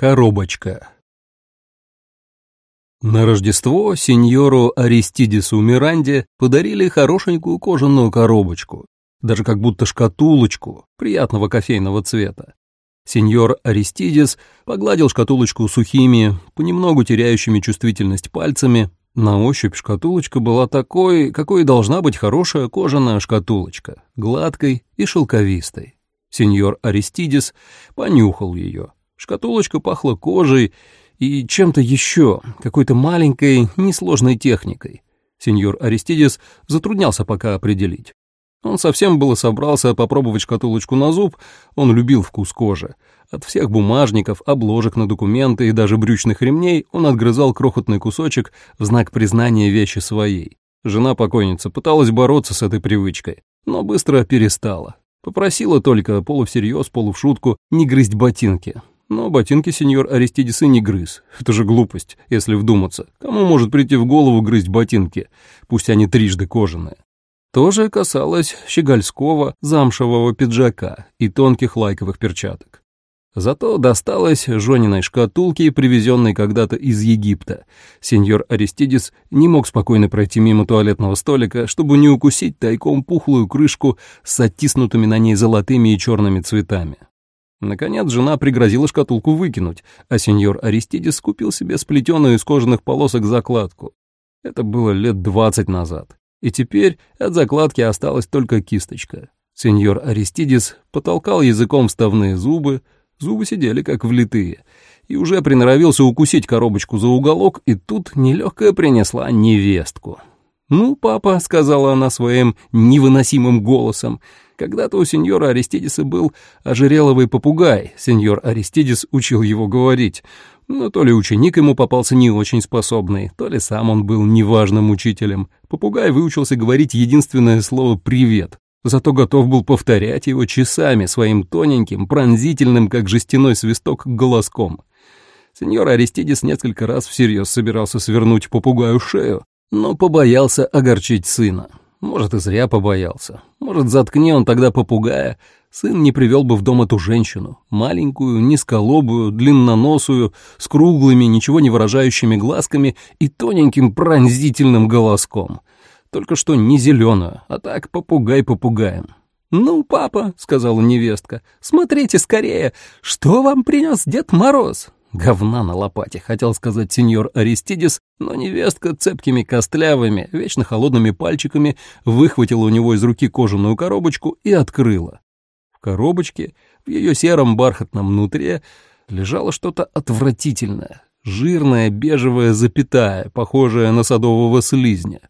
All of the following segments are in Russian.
Коробочка. На Рождество сеньору Аристидису Миранде подарили хорошенькую кожаную коробочку, даже как будто шкатулочку приятного кофейного цвета. Сеньор Аристидис погладил шкатулочку сухими, понемногу теряющими чувствительность пальцами. На ощупь шкатулочка была такой, какой должна быть хорошая кожаная шкатулочка, гладкой и шелковистой. Сеньор Аристидис понюхал ее. Шкатулочка пахла кожей и чем-то еще, какой-то маленькой, несложной техникой. Сеньор Аристидис затруднялся пока определить. Он совсем было собрался попробовать шкатулочку на зуб, он любил вкус кожи. От всех бумажников, обложек на документы и даже брючных ремней он отгрызал крохотный кусочек в знак признания вещи своей. Жена покойницы пыталась бороться с этой привычкой, но быстро перестала. Попросила только, полувсерьез, полувшутку, не грызть ботинки. Но ботинки сеньор Аристидисы не грыз. Это же глупость, если вдуматься. Кому может прийти в голову грызть ботинки, пусть они трижды кожаные? То же касалось щегольского замшевого пиджака и тонких лайковых перчаток. Зато досталось Жониной шкатулке, привезенной когда-то из Египта. Сеньор Аристидис не мог спокойно пройти мимо туалетного столика, чтобы не укусить тайком пухлую крышку с оттиснутыми на ней золотыми и черными цветами. Наконец жена пригрозила шкатулку выкинуть, а сеньор Аристидис купил себе сплетенную из кожаных полосок закладку. Это было лет двадцать назад. И теперь от закладки осталась только кисточка. Сеньор Аристидис потолкал языком вставные зубы, зубы сидели как влитые, и уже приноровился укусить коробочку за уголок, и тут нелегкая принесла невестку. «Ну, папа», — сказала она своим невыносимым голосом, — когда-то у сеньора Аристидиса был ожереловый попугай, сеньор Аристидис учил его говорить, но то ли ученик ему попался не очень способный, то ли сам он был неважным учителем. Попугай выучился говорить единственное слово «привет», зато готов был повторять его часами своим тоненьким, пронзительным, как жестяной свисток, голоском. Сеньор Аристидис несколько раз всерьез собирался свернуть попугаю шею, но побоялся огорчить сына. Может, и зря побоялся. Может, заткни он тогда попугая, сын не привел бы в дом эту женщину, маленькую, низколобую, длинноносую, с круглыми, ничего не выражающими глазками и тоненьким пронзительным голоском. Только что не зеленую, а так попугай попугаем. «Ну, папа», — сказала невестка, — «смотрите скорее, что вам принес Дед Мороз?» Говна на лопате, хотел сказать сеньор Аристидис, но невестка цепкими костлявыми, вечно холодными пальчиками выхватила у него из руки кожаную коробочку и открыла. В коробочке, в ее сером бархатном нутре, лежало что-то отвратительное, жирная бежевая запятая, похожая на садового слизня.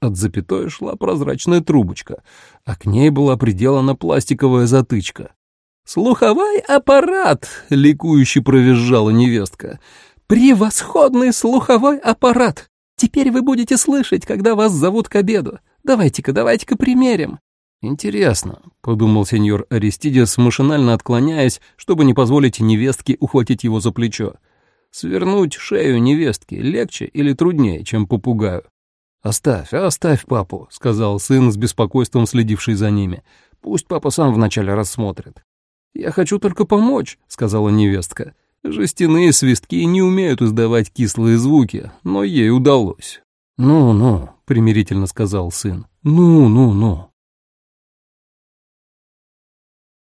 От запятой шла прозрачная трубочка, а к ней была приделана пластиковая затычка. «Слуховой аппарат!» — ликующе провизжала невестка. «Превосходный слуховой аппарат! Теперь вы будете слышать, когда вас зовут к обеду. Давайте-ка, давайте-ка примерим». «Интересно», — подумал сеньор Аристидис, машинально отклоняясь, чтобы не позволить невестке ухватить его за плечо. «Свернуть шею невестки легче или труднее, чем попугаю?» «Оставь, оставь папу», — сказал сын с беспокойством, следивший за ними. «Пусть папа сам вначале рассмотрит». «Я хочу только помочь», — сказала невестка. Жестяные свистки не умеют издавать кислые звуки, но ей удалось. «Ну-ну», — примирительно сказал сын. «Ну-ну-ну».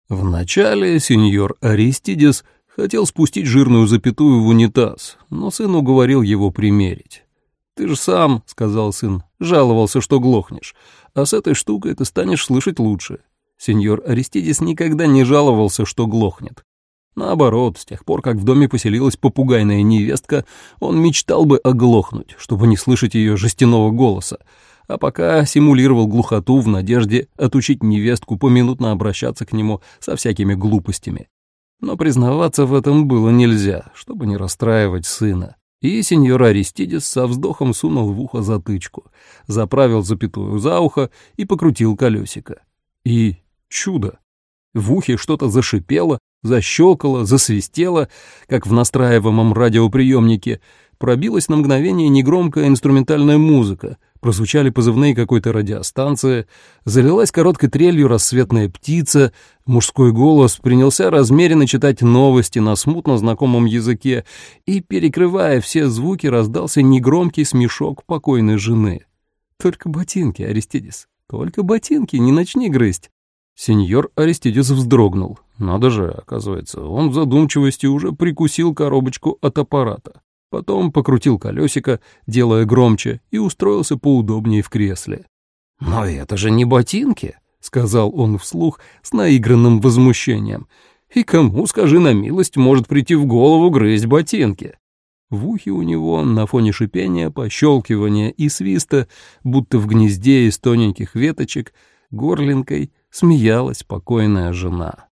Вначале сеньор Аристидис хотел спустить жирную запятую в унитаз, но сын уговорил его примерить. «Ты же сам», — сказал сын, — жаловался, что глохнешь, а с этой штукой ты станешь слышать лучше. Сеньор Аристидис никогда не жаловался, что глохнет. Наоборот, с тех пор, как в доме поселилась попугайная невестка, он мечтал бы оглохнуть, чтобы не слышать ее жестяного голоса, а пока симулировал глухоту в надежде отучить невестку поминутно обращаться к нему со всякими глупостями. Но признаваться в этом было нельзя, чтобы не расстраивать сына. И сеньор Аристидис со вздохом сунул в ухо затычку, заправил запятую за ухо и покрутил колесико. И Чудо! В ухе что-то зашипело, защелкало, засвистело, как в настраиваемом радиоприемнике. Пробилась на мгновение негромкая инструментальная музыка, прозвучали позывные какой-то радиостанции, залилась короткой трелью рассветная птица, мужской голос принялся размеренно читать новости на смутно знакомом языке, и, перекрывая все звуки, раздался негромкий смешок покойной жены. «Только ботинки, Аристидис, только ботинки, не начни грызть». Сеньор Аристидис вздрогнул. Надо же, оказывается, он в задумчивости уже прикусил коробочку от аппарата. Потом покрутил колесико, делая громче, и устроился поудобнее в кресле. «Но это же не ботинки», — сказал он вслух с наигранным возмущением. «И кому, скажи на милость, может прийти в голову грызть ботинки?» В ухе у него на фоне шипения, пощелкивания и свиста, будто в гнезде из тоненьких веточек, горлинкой смеялась покойная жена.